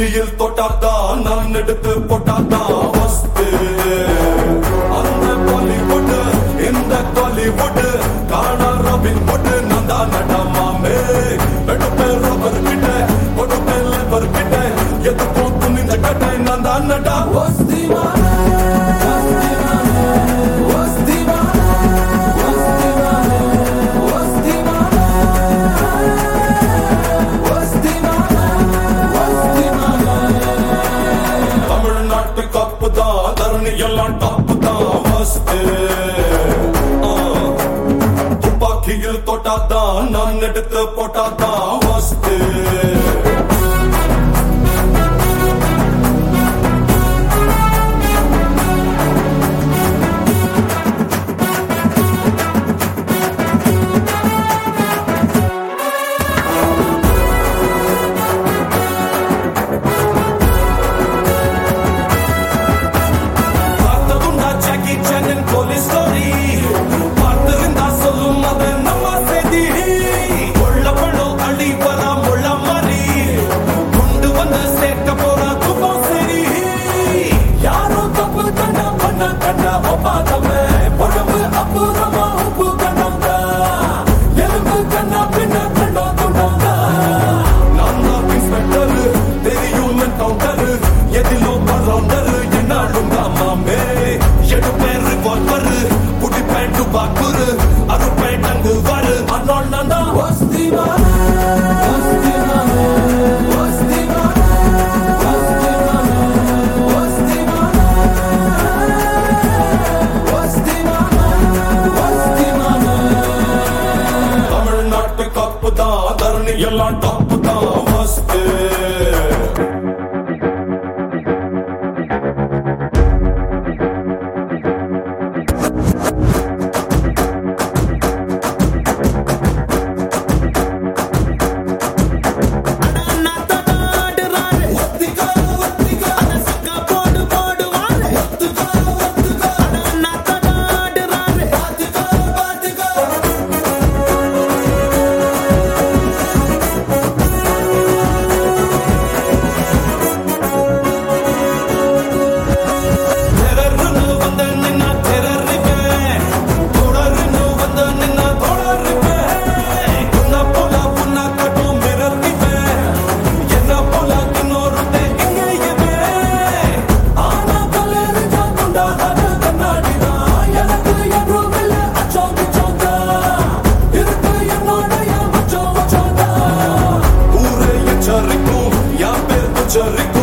மத்தியில் தொட்டாதான் நான் எடுத்து போட்டாதான் தான் நான் எடுத்து போட்டாதான் வஸ்து எதிலும் பரவுந்தரு என்னாலும் தாமாமே எடுப்பேன் ரிவால்வரு புடி பேண்டு பாக்குரு அரு பேண்டங்கு வரு அன்னோல் நந்தா. வஸ்திமானே வஸ்திமானே வஸ்திமானே வஸ்திமானே வஸ்திமானே வஸ்திமானே தமிழ்நாட்டு எல்லாம் டாப் Kaçarık